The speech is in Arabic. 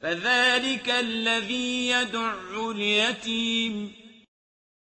فذلك الذي يدع اليتيم.